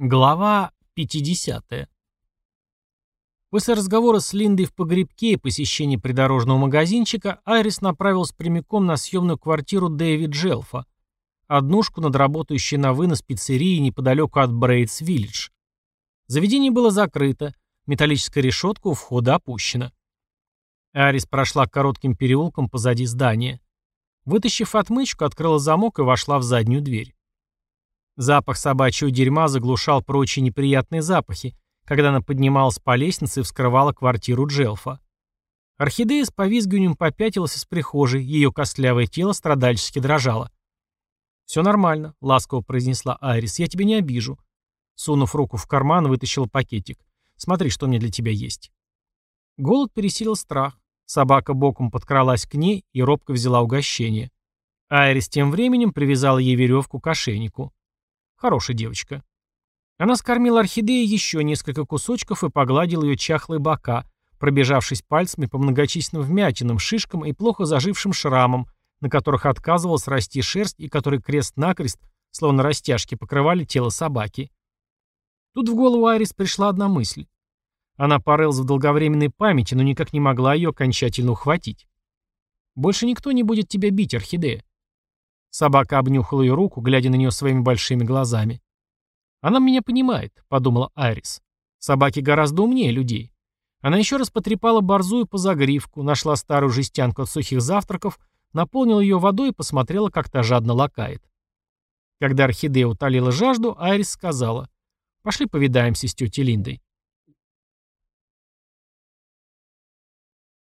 Глава 50. После разговора с Линдой в погребке и посещения придорожного магазинчика Айрис направилась прямиком на съемную квартиру Дэвид Джелфа, однушку над работающей на вынос пиццерии неподалеку от Брейтс-Виллидж. Заведение было закрыто, металлическая решетка у входа опущена. Айрис прошла коротким переулком позади здания. Вытащив отмычку, открыла замок и вошла в заднюю дверь. Запах собачьего дерьма заглушал прочие неприятные запахи, когда она поднималась по лестнице и вскрывала квартиру Джелфа. Орхидея с повизгиванием попятилась из прихожей, ее костлявое тело страдальчески дрожало. «Все нормально», — ласково произнесла Айрис, — «я тебя не обижу». Сунув руку в карман, вытащила пакетик. «Смотри, что мне для тебя есть». Голод пересилил страх. Собака боком подкралась к ней и робко взяла угощение. Айрис тем временем привязала ей веревку к ошейнику. Хорошая девочка. Она скормила орхидеи еще несколько кусочков и погладила ее чахлые бока, пробежавшись пальцами по многочисленным вмятинам, шишкам и плохо зажившим шрамам, на которых отказывалась расти шерсть и которые крест-накрест, словно растяжки, покрывали тело собаки. Тут в голову Айрис пришла одна мысль. Она порылась в долговременной памяти, но никак не могла ее окончательно ухватить. «Больше никто не будет тебя бить, орхидея. Собака обнюхала ее руку, глядя на нее своими большими глазами. «Она меня понимает», — подумала Айрис. «Собаки гораздо умнее людей». Она еще раз потрепала борзую по загривку, нашла старую жестянку от сухих завтраков, наполнила ее водой и посмотрела, как та жадно лакает. Когда орхидея утолила жажду, Айрис сказала, «Пошли повидаемся с тетей Линдой».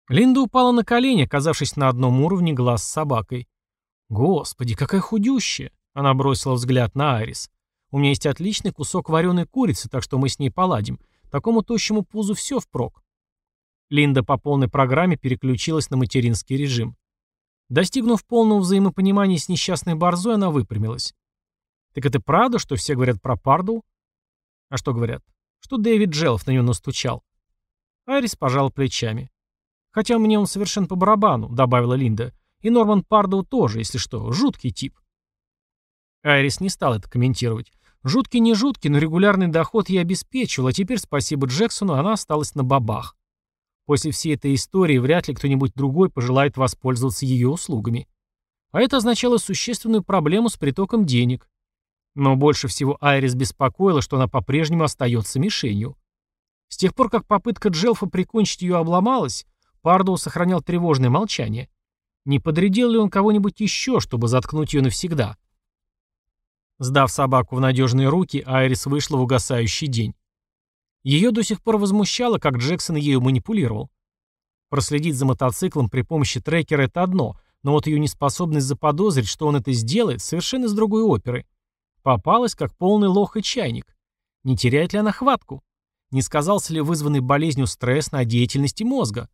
Линда упала на колени, оказавшись на одном уровне глаз с собакой. «Господи, какая худющая!» Она бросила взгляд на Айрис. «У меня есть отличный кусок вареной курицы, так что мы с ней поладим. Такому тощему пузу все впрок». Линда по полной программе переключилась на материнский режим. Достигнув полного взаимопонимания с несчастной борзой, она выпрямилась. «Так это правда, что все говорят про Парду?» «А что говорят?» «Что Дэвид Джелф на него настучал». Айрис пожал плечами. «Хотя мне он совершенно по барабану», — добавила Линда. И Норман Пардоу тоже, если что, жуткий тип. Айрис не стал это комментировать. Жуткий не жуткий, но регулярный доход я обеспечивал, а теперь, спасибо Джексону, она осталась на бабах. После всей этой истории вряд ли кто-нибудь другой пожелает воспользоваться ее услугами. А это означало существенную проблему с притоком денег. Но больше всего Айрис беспокоила, что она по-прежнему остается мишенью. С тех пор, как попытка Джелфа прикончить ее обломалась, Пардоу сохранял тревожное молчание. Не подрядил ли он кого-нибудь еще, чтобы заткнуть ее навсегда? Сдав собаку в надежные руки, Айрис вышла в угасающий день. Ее до сих пор возмущало, как Джексон ею манипулировал. Проследить за мотоциклом при помощи трекера – это одно, но вот ее неспособность заподозрить, что он это сделает, совершенно из другой оперы. Попалась, как полный лох и чайник. Не теряет ли она хватку? Не сказался ли вызванный болезнью стресс на деятельности мозга?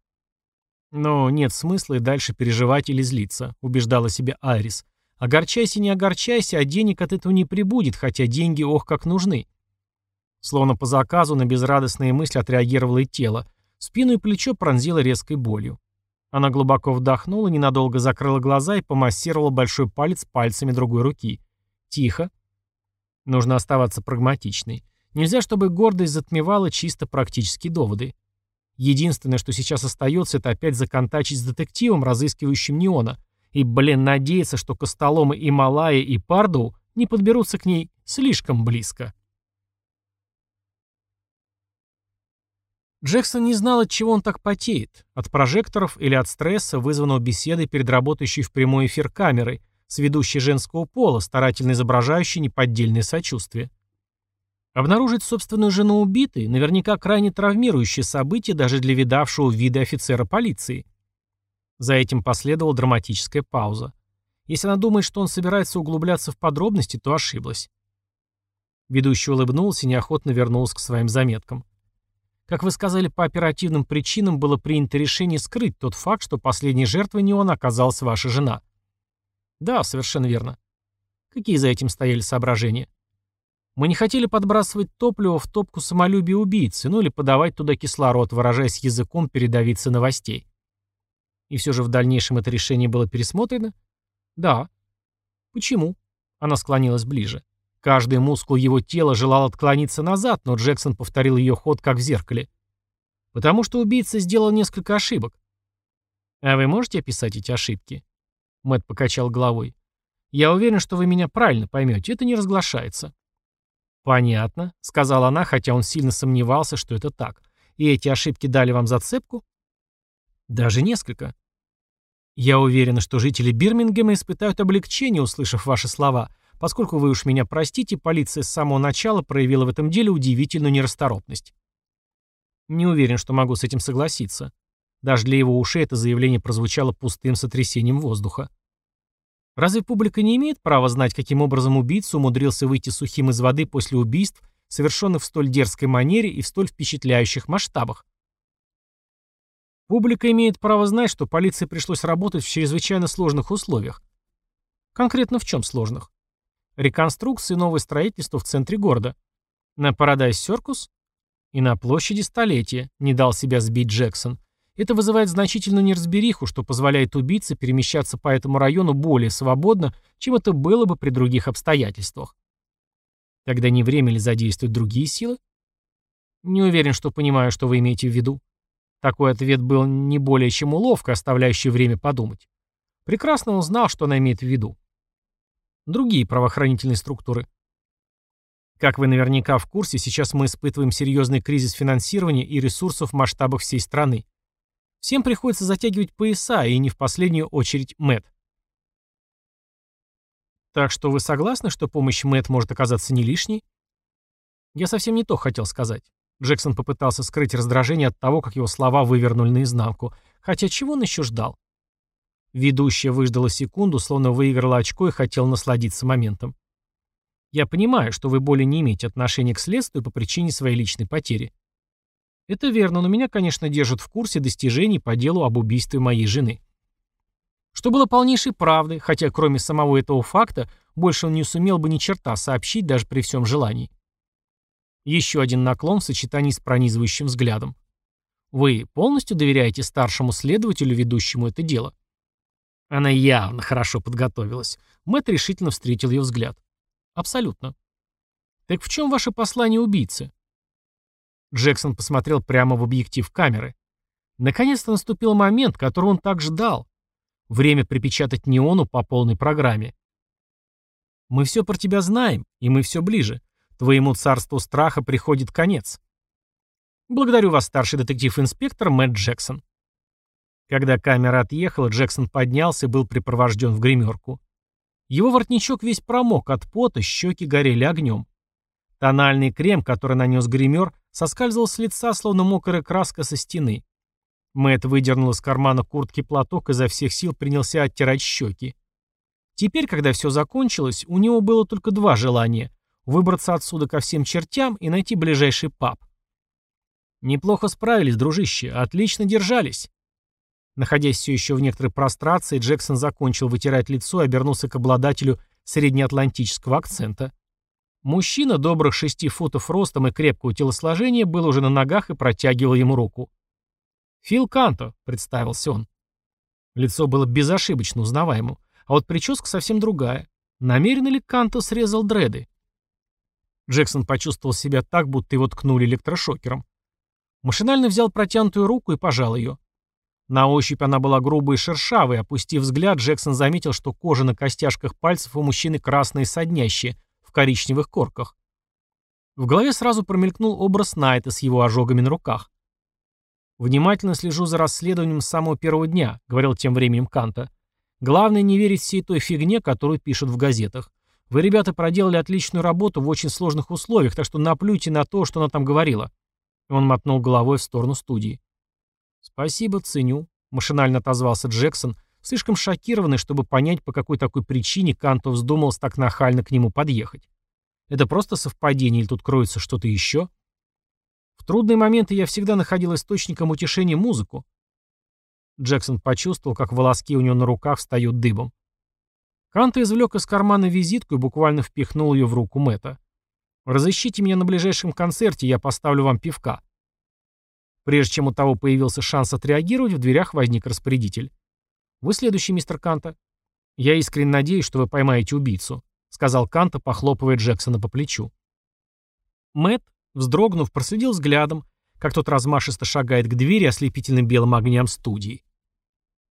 Но нет смысла и дальше переживать или злиться, убеждала себя Айрис. Огорчайся, не огорчайся, а денег от этого не прибудет, хотя деньги ох как нужны. Словно по заказу на безрадостные мысли отреагировало и тело. Спину и плечо пронзило резкой болью. Она глубоко вдохнула, ненадолго закрыла глаза и помассировала большой палец пальцами другой руки. Тихо. Нужно оставаться прагматичной. Нельзя, чтобы гордость затмевала чисто практические доводы. Единственное, что сейчас остается, это опять законтачить с детективом, разыскивающим Неона. И, блин, надеяться, что Костоломы и Малая и Пардоу не подберутся к ней слишком близко. Джексон не знал, от чего он так потеет. От прожекторов или от стресса, вызванного беседой перед работающей в прямой эфир камерой, с ведущей женского пола, старательно изображающей неподдельное сочувствие. Обнаружить собственную жену убитой – наверняка крайне травмирующее событие даже для видавшего вида офицера полиции. За этим последовала драматическая пауза. Если она думает, что он собирается углубляться в подробности, то ошиблась. Ведущий улыбнулся и неохотно вернулся к своим заметкам. Как вы сказали, по оперативным причинам было принято решение скрыть тот факт, что последней жертвой не он оказалась ваша жена. Да, совершенно верно. Какие за этим стояли соображения? Мы не хотели подбрасывать топливо в топку самолюбия убийцы, ну или подавать туда кислород, выражаясь языком передовицы новостей. И все же в дальнейшем это решение было пересмотрено? Да. Почему? Она склонилась ближе. Каждый мускул его тела желал отклониться назад, но Джексон повторил ее ход, как в зеркале. Потому что убийца сделал несколько ошибок. А вы можете описать эти ошибки? Мэтт покачал головой. Я уверен, что вы меня правильно поймете. Это не разглашается. Понятно, сказала она, хотя он сильно сомневался, что это так. И эти ошибки дали вам зацепку? Даже несколько. Я уверена, что жители Бирмингема испытают облегчение, услышав ваши слова, поскольку вы уж меня простите, полиция с самого начала проявила в этом деле удивительную нерасторопность. Не уверен, что могу с этим согласиться. Даже для его ушей это заявление прозвучало пустым сотрясением воздуха. Разве публика не имеет права знать, каким образом убийца умудрился выйти сухим из воды после убийств, совершенных в столь дерзкой манере и в столь впечатляющих масштабах? Публика имеет право знать, что полиции пришлось работать в чрезвычайно сложных условиях. Конкретно в чем сложных? Реконструкции и новое строительство в центре города. На Парадайз Серкус и на площади Столетия не дал себя сбить Джексон. Это вызывает значительную неразбериху, что позволяет убийце перемещаться по этому району более свободно, чем это было бы при других обстоятельствах. Тогда не время ли задействовать другие силы? Не уверен, что понимаю, что вы имеете в виду. Такой ответ был не более чем уловка, оставляющий время подумать. Прекрасно он знал, что она имеет в виду. Другие правоохранительные структуры. Как вы наверняка в курсе, сейчас мы испытываем серьезный кризис финансирования и ресурсов в масштабах всей страны. Всем приходится затягивать пояса, и не в последнюю очередь Мэт. Так что вы согласны, что помощь Мэт может оказаться не лишней? Я совсем не то хотел сказать. Джексон попытался скрыть раздражение от того, как его слова вывернули наизнанку. Хотя чего он еще ждал? Ведущая выждала секунду, словно выиграла очко и хотела насладиться моментом. «Я понимаю, что вы более не имеете отношения к следствию по причине своей личной потери. Это верно, но меня, конечно, держат в курсе достижений по делу об убийстве моей жены. Что было полнейшей правдой, хотя кроме самого этого факта, больше он не сумел бы ни черта сообщить даже при всем желании. Еще один наклон в сочетании с пронизывающим взглядом. Вы полностью доверяете старшему следователю, ведущему это дело? Она явно хорошо подготовилась. Мэтт решительно встретил ее взгляд. Абсолютно. Так в чем ваше послание убийце? Джексон посмотрел прямо в объектив камеры. Наконец-то наступил момент, который он так ждал. Время припечатать неону по полной программе. «Мы все про тебя знаем, и мы все ближе. Твоему царству страха приходит конец». «Благодарю вас, старший детектив-инспектор Мэтт Джексон». Когда камера отъехала, Джексон поднялся и был припровожден в гримерку. Его воротничок весь промок от пота, щеки горели огнем. Тональный крем, который нанес гример, соскальзывал с лица, словно мокрая краска со стены. Мэт выдернул из кармана куртки платок и изо всех сил принялся оттирать щеки. Теперь, когда все закончилось, у него было только два желания — выбраться отсюда ко всем чертям и найти ближайший паб. Неплохо справились, дружище, отлично держались. Находясь все еще в некоторой прострации, Джексон закончил вытирать лицо и обернулся к обладателю среднеатлантического акцента. Мужчина, добрых шести футов ростом и крепкого телосложения, был уже на ногах и протягивал ему руку. «Фил Канто», — представился он. Лицо было безошибочно узнаваемым, а вот прическа совсем другая. Намеренно ли Канто срезал дреды? Джексон почувствовал себя так, будто его ткнули электрошокером. Машинально взял протянутую руку и пожал ее. На ощупь она была грубой и шершавой, опустив взгляд, Джексон заметил, что кожа на костяшках пальцев у мужчины красная и соднящая, коричневых корках. В голове сразу промелькнул образ Найта с его ожогами на руках. «Внимательно слежу за расследованием с самого первого дня», — говорил тем временем Канта. «Главное не верить всей той фигне, которую пишут в газетах. Вы, ребята, проделали отличную работу в очень сложных условиях, так что наплюйте на то, что она там говорила». Он мотнул головой в сторону студии. «Спасибо, ценю», — машинально отозвался Джексон, слишком шокированный, чтобы понять, по какой такой причине Канту вздумалось так нахально к нему подъехать. Это просто совпадение или тут кроется что-то еще? В трудные моменты я всегда находил источником утешения музыку. Джексон почувствовал, как волоски у него на руках встают дыбом. Канта извлек из кармана визитку и буквально впихнул ее в руку Мэтта. «Разыщите меня на ближайшем концерте, я поставлю вам пивка». Прежде чем у того появился шанс отреагировать, в дверях возник распорядитель. «Вы следующий, мистер Канта». «Я искренне надеюсь, что вы поймаете убийцу», — сказал Канта, похлопывая Джексона по плечу. Мэт, вздрогнув, проследил взглядом, как тот размашисто шагает к двери ослепительным белым огням студии.